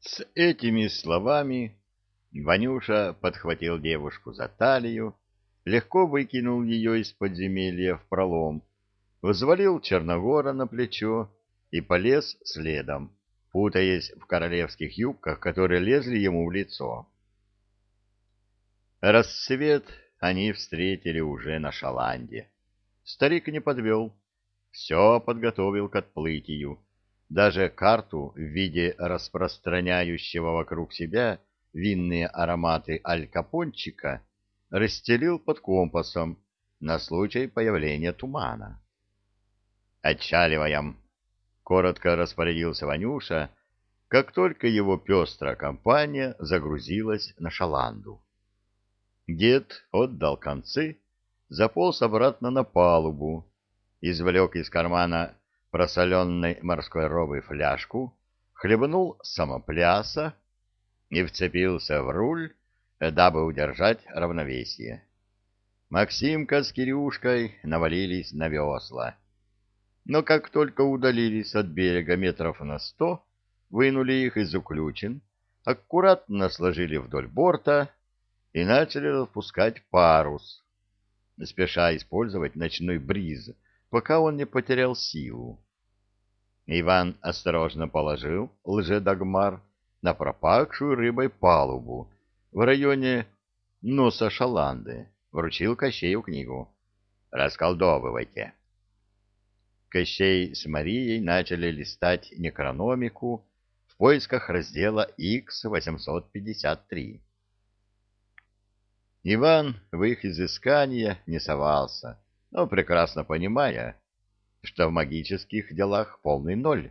С этими словами Ванюша подхватил девушку за талию, легко выкинул ее из подземелья в пролом, взвалил Черногора на плечо и полез следом, путаясь в королевских юбках, которые лезли ему в лицо. Рассвет они встретили уже на шаланде. Старик не подвел, все подготовил к отплытию, даже карту в виде распространяющего вокруг себя винные ароматы алькапончика расстелил под компасом на случай появления тумана. «Отчаливаем!» — коротко распорядился Ванюша, как только его пестрая компания загрузилась на шаланду. Дед отдал концы, заполз обратно на палубу, извлек из кармана просоленной морской робой фляжку, хлебнул самопляса и вцепился в руль, дабы удержать равновесие. Максимка с Кирюшкой навалились на весла. Но как только удалились от берега метров на сто, вынули их из уключен, аккуратно сложили вдоль борта и начали распускать парус, спеша использовать ночной бриз, пока он не потерял силу. Иван осторожно положил лжедогмар на пропахшую рыбой палубу в районе носа шаланды, вручил Кощею книгу. «Расколдовывайте». Кощей с Марией начали листать некрономику в поисках раздела X853. Иван в их изыскания не совался, но прекрасно понимая, что в магических делах полный ноль.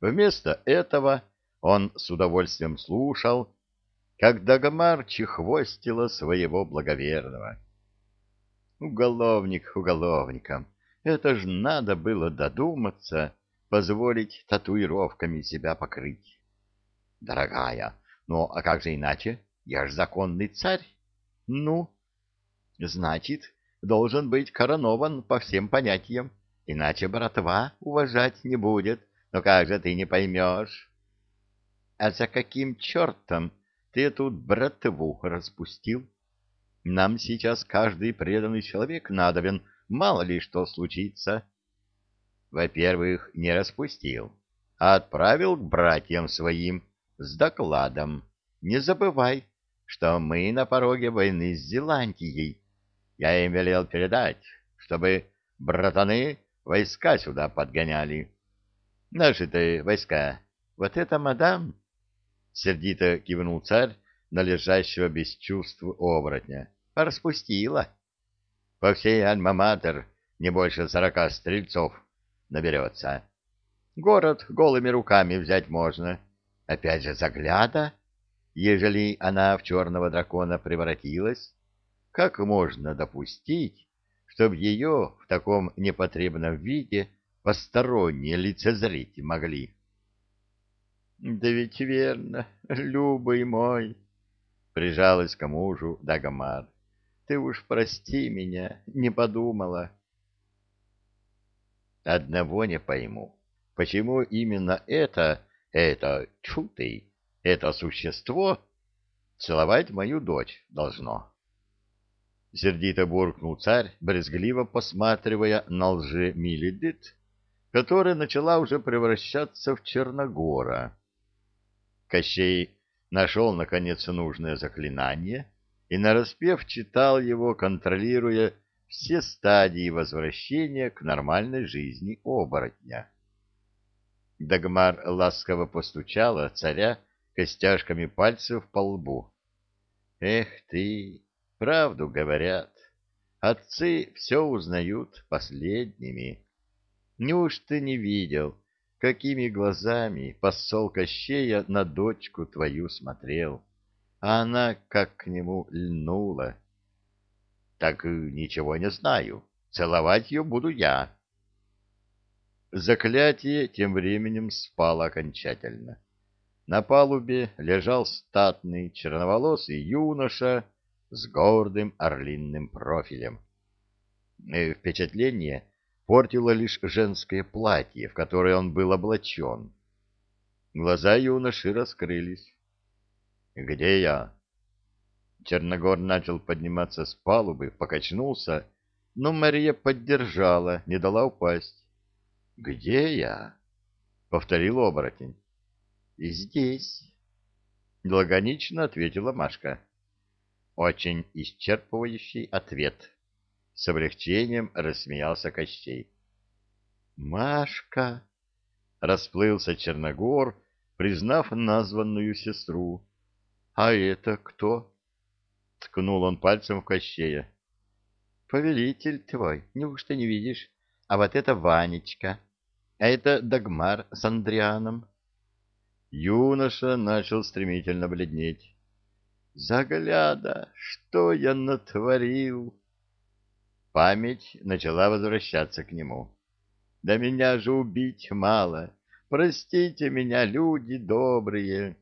Вместо этого он с удовольствием слушал, как Дагомар чехвостила своего благоверного. Уголовник уголовником, это ж надо было додуматься, позволить татуировками себя покрыть. Дорогая, ну а как же иначе? Я ж законный царь. Ну, значит, должен быть коронован по всем понятиям, иначе братва уважать не будет. Но как же ты не поймешь? А за каким чертом ты тут братву распустил? Нам сейчас каждый преданный человек надобен, мало ли что случится. Во-первых, не распустил, а отправил к братьям своим с докладом. Не забывай, что мы на пороге войны с Зеландией. Я им велел передать, чтобы братаны войска сюда подгоняли. Наши-то войска. Вот это, мадам, — сердито кивнул царь на лежащего без чувств оборотня. — Распустила. По всей Альма-Матер не больше сорока стрельцов наберется. Город голыми руками взять можно. Опять же, загляда, ежели она в черного дракона превратилась. Как можно допустить, чтобы ее в таком непотребном виде посторонние лицезрить могли? Да ведь верно, любый мой, прижалась к мужу Дагомар. Ты уж прости меня, не подумала. Одного не пойму, почему именно это, это чутый, это существо целовать мою дочь должно. Сердито буркнул царь, брезгливо посматривая на лже Милидит, которая начала уже превращаться в Черногора. Кощей нашел, наконец, нужное заклинание и, нараспев, читал его, контролируя все стадии возвращения к нормальной жизни оборотня. Дагмар ласково постучала царя костяшками пальцев по лбу. «Эх ты, правду говорят, отцы все узнают последними. Неужто не видел, какими глазами посол Кощея на дочку твою смотрел, а она как к нему льнула. Так ничего не знаю, целовать ее буду я. Заклятие тем временем спало окончательно. На палубе лежал статный черноволосый юноша с гордым орлинным профилем. Впечатление портило лишь женское платье, в которое он был облачен. Глаза юноши раскрылись. «Где я?» Черногор начал подниматься с палубы, покачнулся, но Мария поддержала, не дала упасть. «Где я?» — повторил оборотень. «Здесь», — лаконично ответила Машка. Очень исчерпывающий ответ. С облегчением рассмеялся Кощей. «Машка!» — расплылся Черногор, признав названную сестру. «А это кто?» — ткнул он пальцем в Кощея. «Повелитель твой, неужто не видишь? А вот это Ванечка, а это Дагмар с Андрианом». Юноша начал стремительно бледнеть. «Загляда, что я натворил?» Память начала возвращаться к нему. Да меня же убить мало. Простите меня, люди добрые.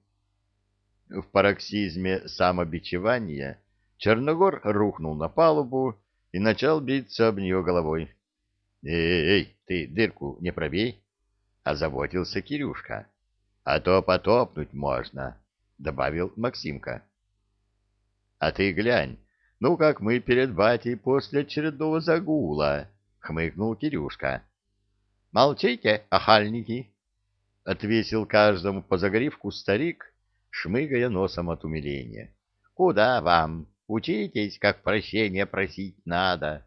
В пароксизме самобичевания Черногор рухнул на палубу и начал биться об нее головой. «Эй, эй, ты дырку не пробей!» — озаботился Кирюшка. «А то потопнуть можно», — добавил Максимка. «А ты глянь, ну как мы перед батей после очередного загула», — хмыкнул Кирюшка. — Молчите, охальники! — отвесил каждому по загривку старик, шмыгая носом от умиления. — Куда вам? Учитесь, как прощения просить надо.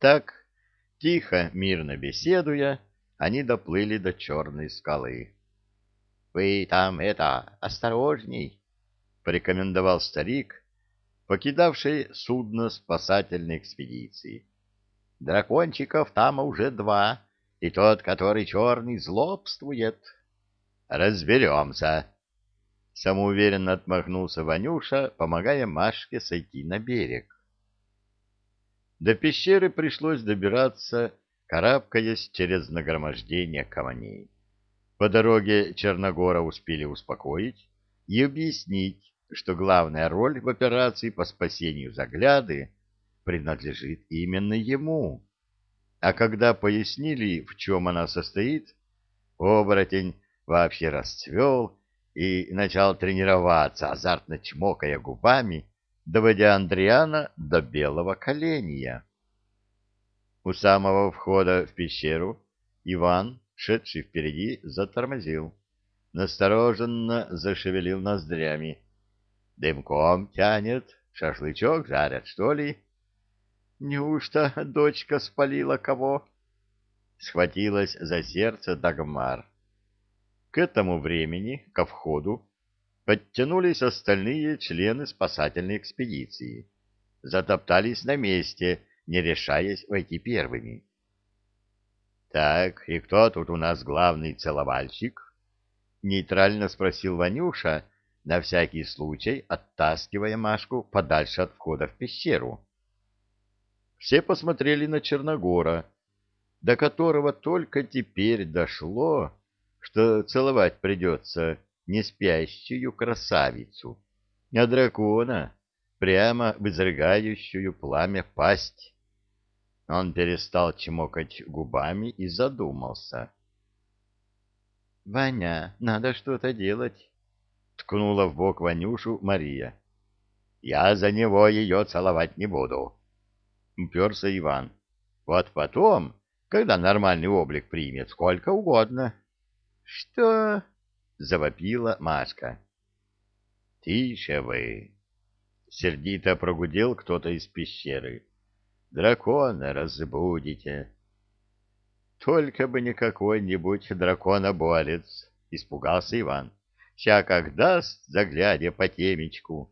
Так, тихо, мирно беседуя, они доплыли до черной скалы. — Вы там, это, осторожней! — порекомендовал старик, покидавший судно спасательной экспедиции. — Дракончиков там уже два, и тот, который черный, злобствует. Разберемся. Самоуверенно отмахнулся Ванюша, помогая Машке сойти на берег. До пещеры пришлось добираться, карабкаясь через нагромождение камней. По дороге Черногора успели успокоить и объяснить, что главная роль в операции по спасению загляды принадлежит именно ему. А когда пояснили, в чем она состоит, оборотень вообще расцвел и начал тренироваться, азартно чмокая губами, доводя Андриана до белого коленя. У самого входа в пещеру Иван, шедший впереди, затормозил. Настороженно зашевелил ноздрями. «Дымком тянет, шашлычок жарят, что ли?» Неужто дочка спалила кого? Схватилась за сердце Дагмар. К этому времени ко входу подтянулись остальные члены спасательной экспедиции. Затоптались на месте, не решаясь войти первыми. «Так, и кто тут у нас главный целовальщик?» — нейтрально спросил Ванюша, на всякий случай оттаскивая Машку подальше от входа в пещеру все посмотрели на Черногора, до которого только теперь дошло, что целовать придется не спящую красавицу, а дракона, прямо в изрыгающую пламя пасть. Он перестал чмокать губами и задумался. — Ваня, надо что-то делать, — ткнула в бок Ванюшу Мария. — Я за него ее целовать не буду, уперся Иван. Вот потом, когда нормальный облик примет, сколько угодно. — Что? — завопила Машка. — Тише вы! — сердито прогудел кто-то из пещеры. — Дракона разбудите. — Только бы не какой-нибудь драконоборец! — испугался Иван. — Ща как даст, заглядя по темечку.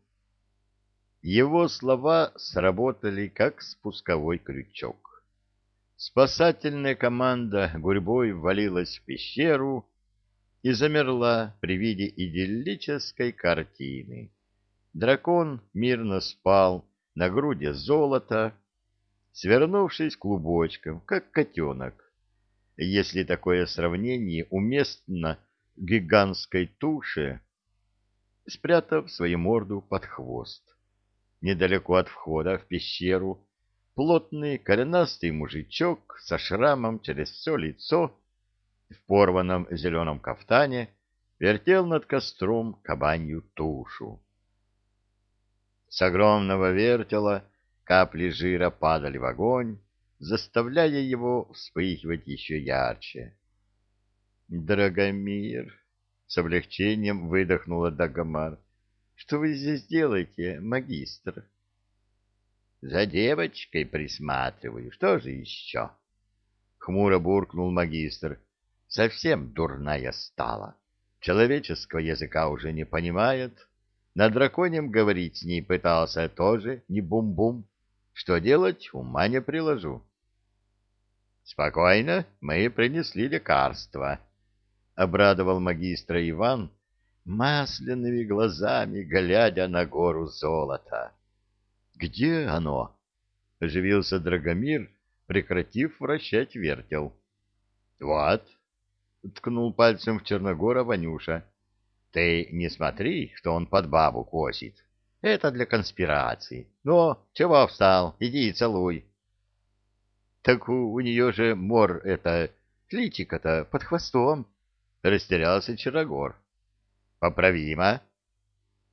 Его слова сработали как спусковой крючок. Спасательная команда гурьбой ввалилась в пещеру и замерла при виде идиллической картины. Дракон мирно спал на груди золота, свернувшись клубочком, как котенок, если такое сравнение уместно гигантской туше, спрятав свою морду под хвост недалеко от входа в пещеру, плотный коренастый мужичок со шрамом через все лицо в порванном зеленом кафтане вертел над костром кабанью тушу. С огромного вертела капли жира падали в огонь, заставляя его вспыхивать еще ярче. «Драгомир!» — с облегчением выдохнула Дагомар. «Что вы здесь делаете, магистр?» «За девочкой присматриваю. Что же еще?» Хмуро буркнул магистр. «Совсем дурная стала. Человеческого языка уже не понимает. На драконем говорить с ней пытался тоже не бум-бум. Что делать, ума не приложу». «Спокойно, мы принесли лекарство», — обрадовал магистра Иван, масляными глазами глядя на гору золота. «Где оно?» — оживился Драгомир, прекратив вращать вертел. «Вот», — ткнул пальцем в Черногора Ванюша, — «ты не смотри, что он под бабу косит. Это для конспирации. Ну, чего встал? Иди и целуй». Так у, у нее же мор это, личико-то под хвостом. Растерялся Чарогор. Поправимо.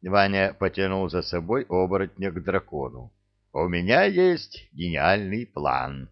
Ваня потянул за собой оборотня к дракону. У меня есть гениальный план.